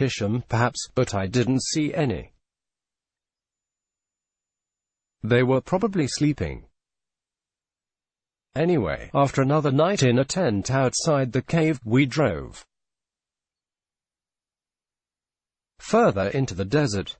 Hisham, perhaps, but I didn't see any. They were probably sleeping. Anyway, after another night in a tent outside the cave, we drove further into the desert.